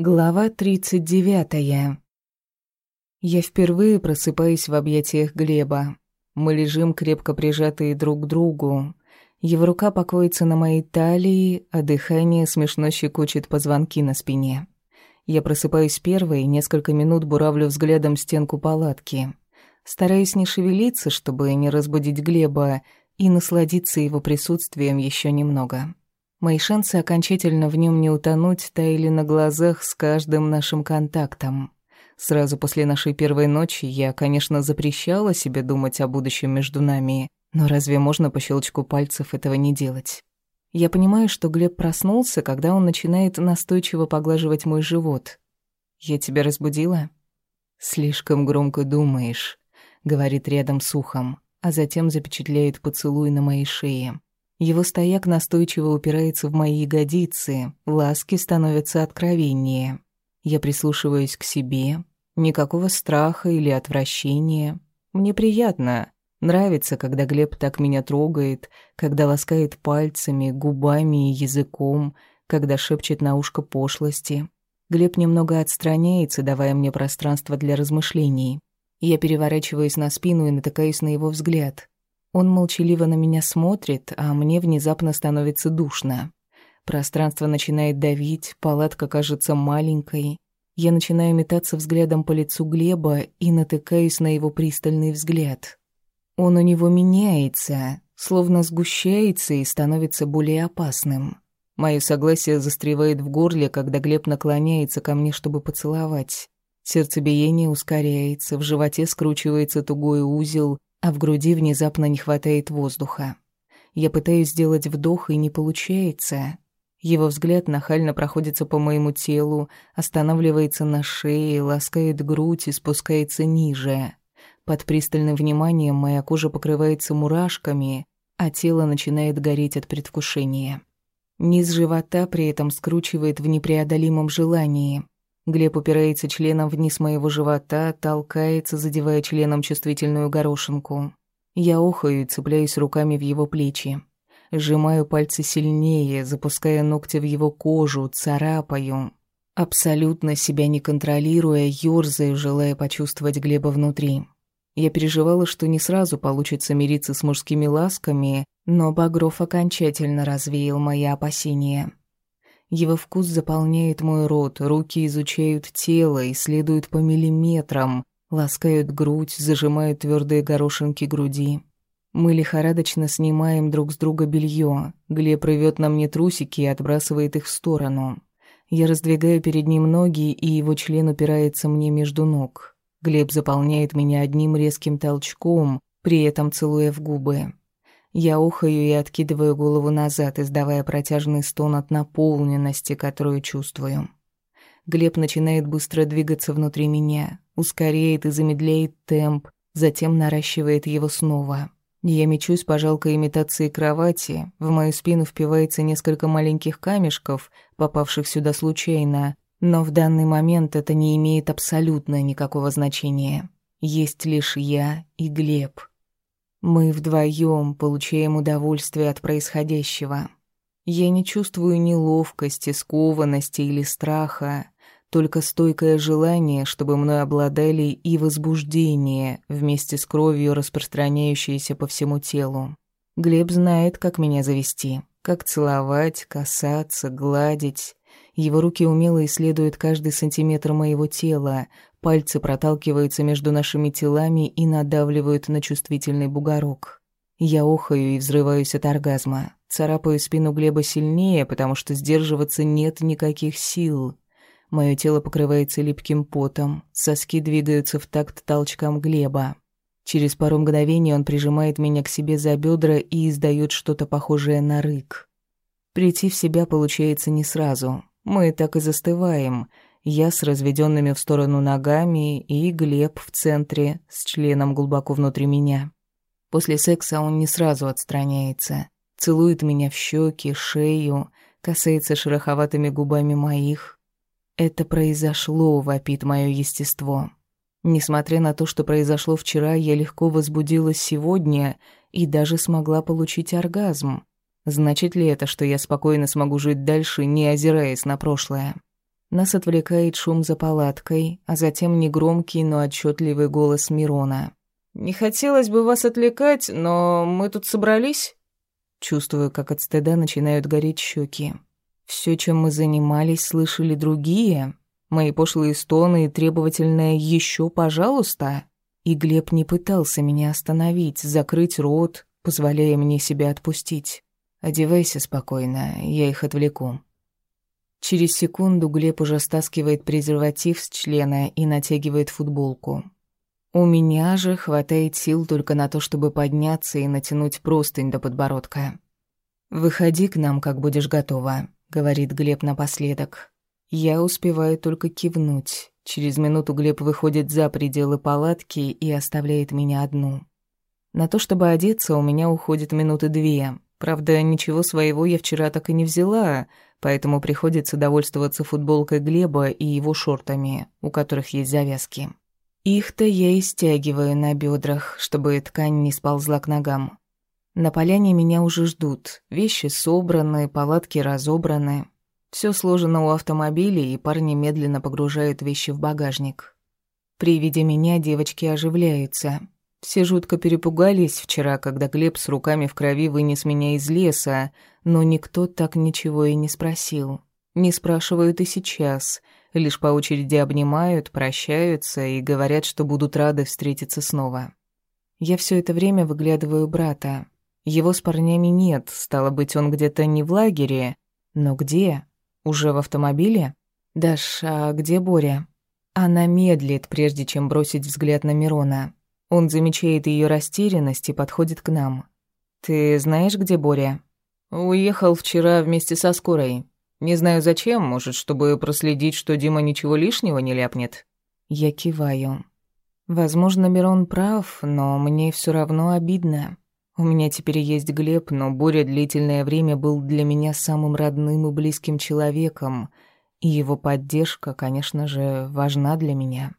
Глава 39. Я впервые просыпаюсь в объятиях Глеба. Мы лежим крепко прижатые друг к другу. Его рука покоится на моей талии, а дыхание смешно щекочет позвонки на спине. Я просыпаюсь первой, несколько минут буравлю взглядом стенку палатки. Стараюсь не шевелиться, чтобы не разбудить Глеба, и насладиться его присутствием еще немного. Мои шансы окончательно в нем не утонуть таяли на глазах с каждым нашим контактом. Сразу после нашей первой ночи я, конечно, запрещала себе думать о будущем между нами, но разве можно по щелчку пальцев этого не делать? Я понимаю, что Глеб проснулся, когда он начинает настойчиво поглаживать мой живот. «Я тебя разбудила?» «Слишком громко думаешь», — говорит рядом с ухом, а затем запечатляет поцелуй на моей шее. Его стояк настойчиво упирается в мои ягодицы, ласки становятся откровеннее. Я прислушиваюсь к себе. Никакого страха или отвращения. Мне приятно. Нравится, когда Глеб так меня трогает, когда ласкает пальцами, губами и языком, когда шепчет на ушко пошлости. Глеб немного отстраняется, давая мне пространство для размышлений. Я переворачиваюсь на спину и натыкаюсь на его взгляд. Он молчаливо на меня смотрит, а мне внезапно становится душно. Пространство начинает давить, палатка кажется маленькой. Я начинаю метаться взглядом по лицу Глеба и натыкаюсь на его пристальный взгляд. Он у него меняется, словно сгущается и становится более опасным. Мое согласие застревает в горле, когда Глеб наклоняется ко мне, чтобы поцеловать. Сердцебиение ускоряется, в животе скручивается тугой узел, а в груди внезапно не хватает воздуха. Я пытаюсь сделать вдох, и не получается. Его взгляд нахально проходится по моему телу, останавливается на шее, ласкает грудь и спускается ниже. Под пристальным вниманием моя кожа покрывается мурашками, а тело начинает гореть от предвкушения. Низ живота при этом скручивает в непреодолимом желании. Глеб упирается членом вниз моего живота, толкается, задевая членом чувствительную горошинку. Я охаю и цепляюсь руками в его плечи. Сжимаю пальцы сильнее, запуская ногти в его кожу, царапаю. Абсолютно себя не контролируя, ёрзаю, желая почувствовать Глеба внутри. Я переживала, что не сразу получится мириться с мужскими ласками, но Багров окончательно развеял мои опасения. Его вкус заполняет мой рот, руки изучают тело, исследуют по миллиметрам, ласкают грудь, зажимают твердые горошинки груди. Мы лихорадочно снимаем друг с друга белье. Глеб рвет на мне трусики и отбрасывает их в сторону. Я раздвигаю перед ним ноги, и его член упирается мне между ног. Глеб заполняет меня одним резким толчком, при этом целуя в губы. Я ухаю и откидываю голову назад, издавая протяжный стон от наполненности, которую чувствую. Глеб начинает быстро двигаться внутри меня, ускоряет и замедляет темп, затем наращивает его снова. Я мечусь по жалкой имитации кровати, в мою спину впивается несколько маленьких камешков, попавших сюда случайно, но в данный момент это не имеет абсолютно никакого значения. Есть лишь я и Глеб. Мы вдвоем получаем удовольствие от происходящего. Я не чувствую неловкости, скованности или страха, только стойкое желание, чтобы мной обладали и возбуждение, вместе с кровью, распространяющееся по всему телу. Глеб знает, как меня завести, как целовать, касаться, гладить. Его руки умело исследуют каждый сантиметр моего тела, Пальцы проталкиваются между нашими телами и надавливают на чувствительный бугорок. Я охаю и взрываюсь от оргазма. Царапаю спину Глеба сильнее, потому что сдерживаться нет никаких сил. Мое тело покрывается липким потом, соски двигаются в такт толчкам Глеба. Через пару мгновений он прижимает меня к себе за бедра и издает что-то похожее на рык. Прийти в себя получается не сразу. Мы так и застываем — я с разведенными в сторону ногами и Глеб в центре с членом глубоко внутри меня. После секса он не сразу отстраняется, целует меня в щеки, шею, касается шероховатыми губами моих. Это произошло, вопит мое естество. Несмотря на то, что произошло вчера, я легко возбудилась сегодня и даже смогла получить оргазм. Значит ли это, что я спокойно смогу жить дальше, не озираясь на прошлое? Нас отвлекает шум за палаткой, а затем негромкий, но отчетливый голос Мирона. «Не хотелось бы вас отвлекать, но мы тут собрались?» Чувствую, как от стыда начинают гореть щеки. Все, чем мы занимались, слышали другие. Мои пошлые стоны и требовательное «еще, пожалуйста». И Глеб не пытался меня остановить, закрыть рот, позволяя мне себя отпустить. «Одевайся спокойно, я их отвлеку». Через секунду Глеб уже стаскивает презерватив с члена и натягивает футболку. У меня же хватает сил только на то, чтобы подняться и натянуть простынь до подбородка. «Выходи к нам, как будешь готова», — говорит Глеб напоследок. Я успеваю только кивнуть. Через минуту Глеб выходит за пределы палатки и оставляет меня одну. На то, чтобы одеться, у меня уходит минуты две. Правда, ничего своего я вчера так и не взяла, поэтому приходится довольствоваться футболкой Глеба и его шортами, у которых есть завязки. Их-то я и стягиваю на бедрах, чтобы ткань не сползла к ногам. На поляне меня уже ждут. Вещи собраны, палатки разобраны. Все сложено у автомобиля, и парни медленно погружают вещи в багажник. При виде меня девочки оживляются. Все жутко перепугались вчера, когда Глеб с руками в крови вынес меня из леса, но никто так ничего и не спросил. Не спрашивают и сейчас — лишь по очереди обнимают, прощаются и говорят, что будут рады встретиться снова. Я все это время выглядываю брата. Его с парнями нет, стало быть, он где-то не в лагере. Но где? Уже в автомобиле? Даш, а где Боря? Она медлит, прежде чем бросить взгляд на Мирона. Он замечает ее растерянность и подходит к нам. «Ты знаешь, где Боря?» «Уехал вчера вместе со скорой. Не знаю зачем, может, чтобы проследить, что Дима ничего лишнего не ляпнет. Я киваю. Возможно, Мирон прав, но мне все равно обидно. У меня теперь есть Глеб, но Боря длительное время был для меня самым родным и близким человеком, и его поддержка, конечно же, важна для меня.